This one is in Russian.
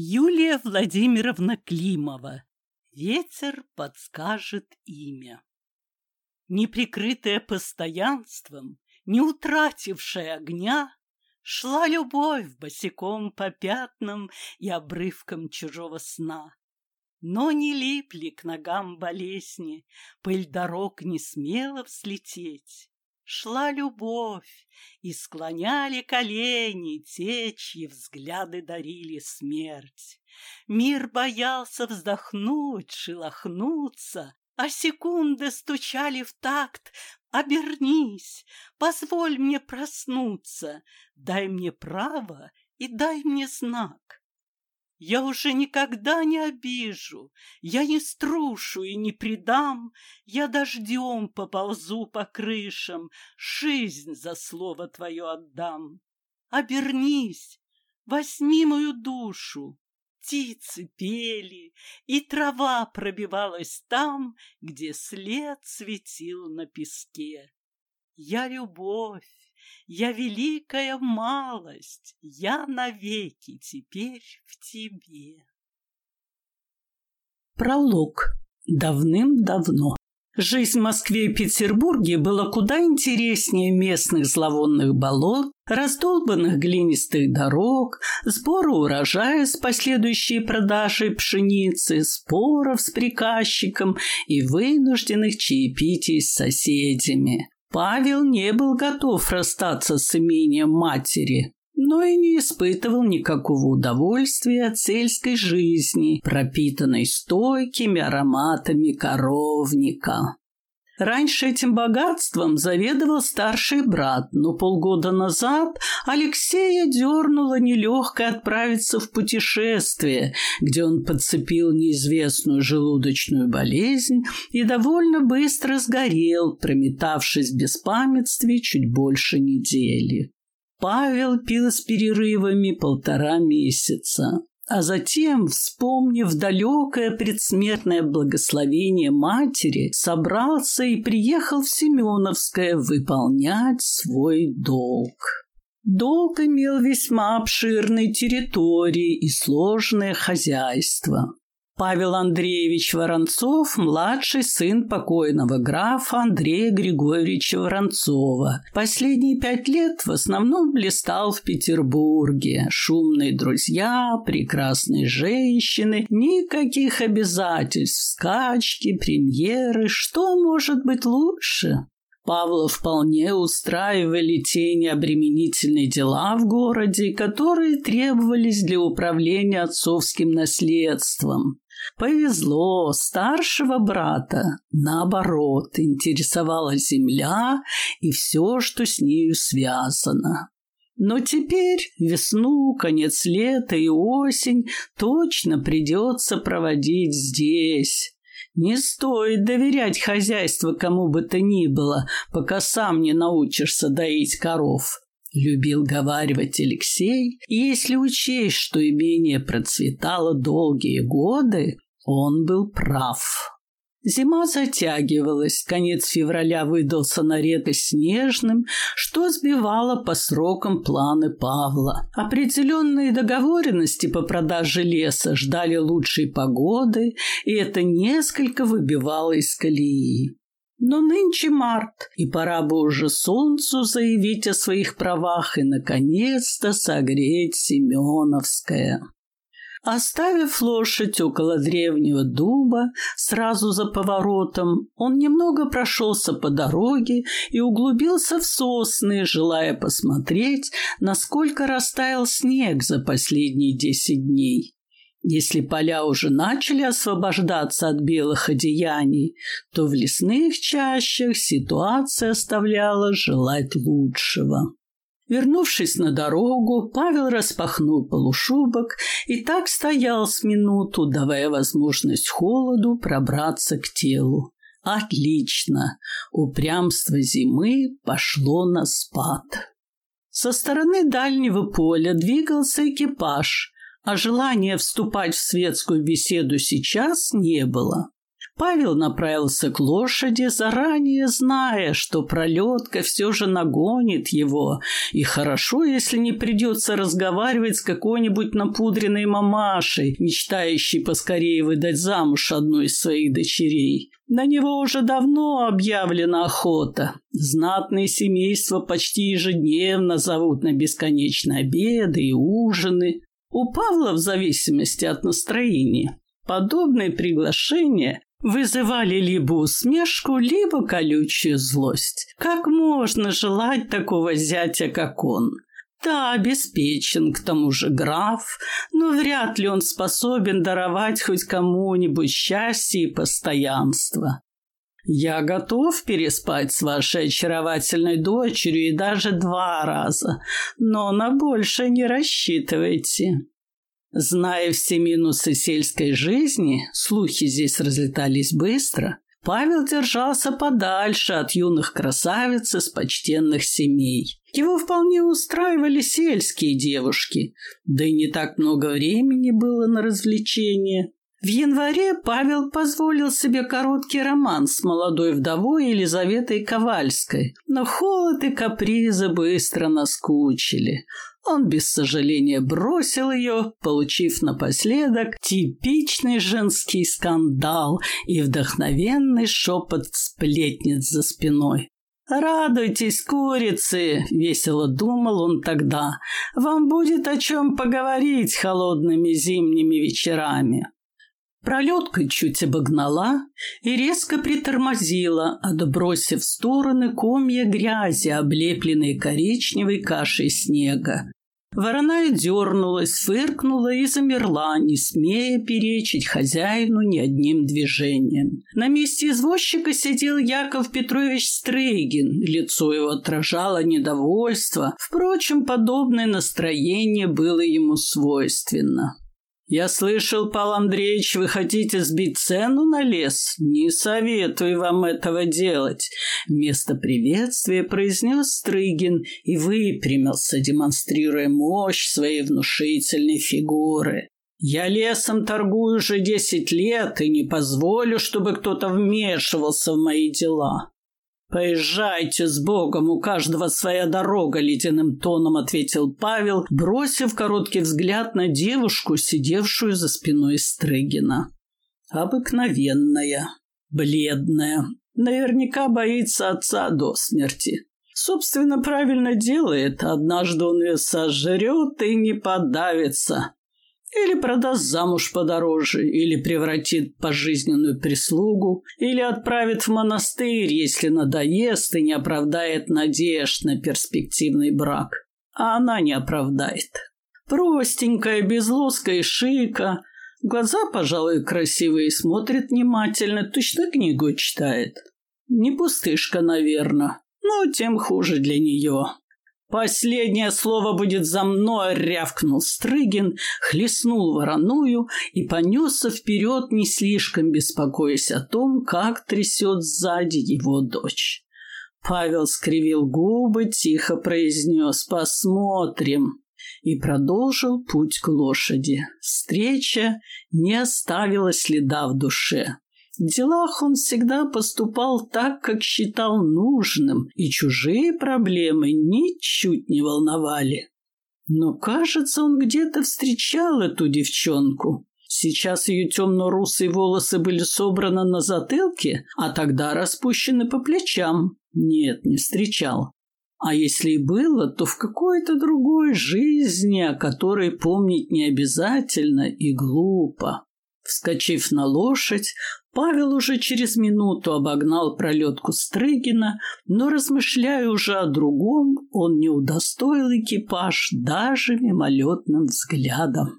Юлия Владимировна Климова. Ветер подскажет имя. Неприкрытая постоянством, не утратившая огня, Шла любовь босиком по пятнам и обрывкам чужого сна. Но не липли к ногам болезни, пыль дорог не смела взлететь. Шла любовь, и склоняли колени те, чьи взгляды дарили смерть. Мир боялся вздохнуть, шелохнуться, а секунды стучали в такт. Обернись, позволь мне проснуться, дай мне право и дай мне знак. Я уже никогда не обижу, я не струшу и не предам, Я дождем поползу по крышам, жизнь за слово твое отдам. Обернись, возьми мою душу. Птицы пели, и трава пробивалась там, Где след светил на песке. Я любовь, я великая малость, я навеки теперь в тебе. Пролог. Давным-давно. Жизнь в Москве и Петербурге была куда интереснее местных зловонных болот, раздолбанных глинистых дорог, сбора урожая с последующей продажей пшеницы, споров с приказчиком и вынужденных чаепитий с соседями. Павел не был готов расстаться с имением матери, но и не испытывал никакого удовольствия от сельской жизни, пропитанной стойкими ароматами коровника. Раньше этим богатством заведовал старший брат, но полгода назад Алексея дернуло нелегко отправиться в путешествие, где он подцепил неизвестную желудочную болезнь и довольно быстро сгорел, прометавшись в беспамятстве чуть больше недели. Павел пил с перерывами полтора месяца. А затем, вспомнив далекое предсмертное благословение матери, собрался и приехал в Семеновское выполнять свой долг. Долг имел весьма обширные территории и сложное хозяйство. Павел Андреевич Воронцов – младший сын покойного графа Андрея Григорьевича Воронцова. Последние пять лет в основном блистал в Петербурге. Шумные друзья, прекрасные женщины, никаких обязательств, скачки, премьеры. Что может быть лучше? Павла вполне устраивали те необременительные дела в городе, которые требовались для управления отцовским наследством. Повезло, старшего брата, наоборот, интересовала земля и все, что с нею связано. Но теперь весну, конец лета и осень точно придется проводить здесь. Не стоит доверять хозяйство кому бы то ни было, пока сам не научишься доить коров. Любил говаривать Алексей, и если учесть, что имение процветало долгие годы, он был прав. Зима затягивалась, конец февраля выдался на редкость снежным, что сбивало по срокам планы Павла. Определенные договоренности по продаже леса ждали лучшей погоды, и это несколько выбивало из колеи. Но нынче март, и пора бы уже солнцу заявить о своих правах и, наконец-то, согреть Семеновское. Оставив лошадь около древнего дуба, сразу за поворотом, он немного прошелся по дороге и углубился в сосны, желая посмотреть, насколько растаял снег за последние десять дней. Если поля уже начали освобождаться от белых одеяний, то в лесных чащах ситуация оставляла желать лучшего. Вернувшись на дорогу, Павел распахнул полушубок и так стоял с минуту, давая возможность холоду пробраться к телу. Отлично! Упрямство зимы пошло на спад. Со стороны дальнего поля двигался экипаж, а желания вступать в светскую беседу сейчас не было. Павел направился к лошади, заранее зная, что пролетка все же нагонит его, и хорошо, если не придется разговаривать с какой-нибудь напудренной мамашей, мечтающей поскорее выдать замуж одну из своих дочерей. На него уже давно объявлена охота. Знатные семейства почти ежедневно зовут на бесконечные обеды и ужины. У Павла, в зависимости от настроения, подобные приглашения вызывали либо усмешку, либо колючую злость. Как можно желать такого зятя, как он? Да, обеспечен, к тому же граф, но вряд ли он способен даровать хоть кому-нибудь счастье и постоянство. Я готов переспать с вашей очаровательной дочерью и даже два раза, но на больше не рассчитывайте. Зная все минусы сельской жизни, слухи здесь разлетались быстро, Павел держался подальше от юных красавиц из почтенных семей. Его вполне устраивали сельские девушки, да и не так много времени было на развлечения. В январе Павел позволил себе короткий роман с молодой вдовой Елизаветой Ковальской, но холод и капризы быстро наскучили. Он без сожаления бросил ее, получив напоследок типичный женский скандал и вдохновенный шепот сплетниц за спиной. «Радуйтесь, курицы!» — весело думал он тогда. «Вам будет о чем поговорить холодными зимними вечерами». Пролетка чуть обогнала и резко притормозила, отбросив в стороны комья грязи, облепленные коричневой кашей снега. Вороная дернулась, фыркнула и замерла, не смея перечить хозяину ни одним движением. На месте извозчика сидел Яков Петрович Стрейгин. Лицо его отражало недовольство. Впрочем, подобное настроение было ему свойственно. «Я слышал, Павел Андреевич, вы хотите сбить цену на лес? Не советую вам этого делать!» Вместо приветствия произнес Стрыгин и выпрямился, демонстрируя мощь своей внушительной фигуры. «Я лесом торгую уже десять лет и не позволю, чтобы кто-то вмешивался в мои дела. «Поезжайте с Богом, у каждого своя дорога», — ледяным тоном ответил Павел, бросив короткий взгляд на девушку, сидевшую за спиной Стрыгина. Обыкновенная, бледная, наверняка боится отца до смерти. Собственно, правильно делает, однажды он ее сожрет и не подавится. Или продаст замуж подороже, или превратит пожизненную прислугу, или отправит в монастырь, если надоест и не оправдает надежд на перспективный брак. А она не оправдает. Простенькая, без лоска и шика, глаза, пожалуй, красивые, смотрит внимательно, точно книгу читает. Не пустышка, наверное, но тем хуже для нее. «Последнее слово будет за мной!» — рявкнул Стрыгин, хлестнул вороную и понесся вперед, не слишком беспокоясь о том, как трясет сзади его дочь. Павел скривил губы, тихо произнес «Посмотрим» и продолжил путь к лошади. Встреча не оставила следа в душе. Делах он всегда поступал так, как считал нужным, и чужие проблемы ничуть не волновали. Но, кажется, он где-то встречал эту девчонку. Сейчас ее темно-русые волосы были собраны на затылке, а тогда распущены по плечам. Нет, не встречал. А если и было, то в какой-то другой жизни, о которой помнить не обязательно и глупо. Вскочив на лошадь, Павел уже через минуту обогнал пролетку Стрыгина, но, размышляя уже о другом, он не удостоил экипаж даже мимолетным взглядом.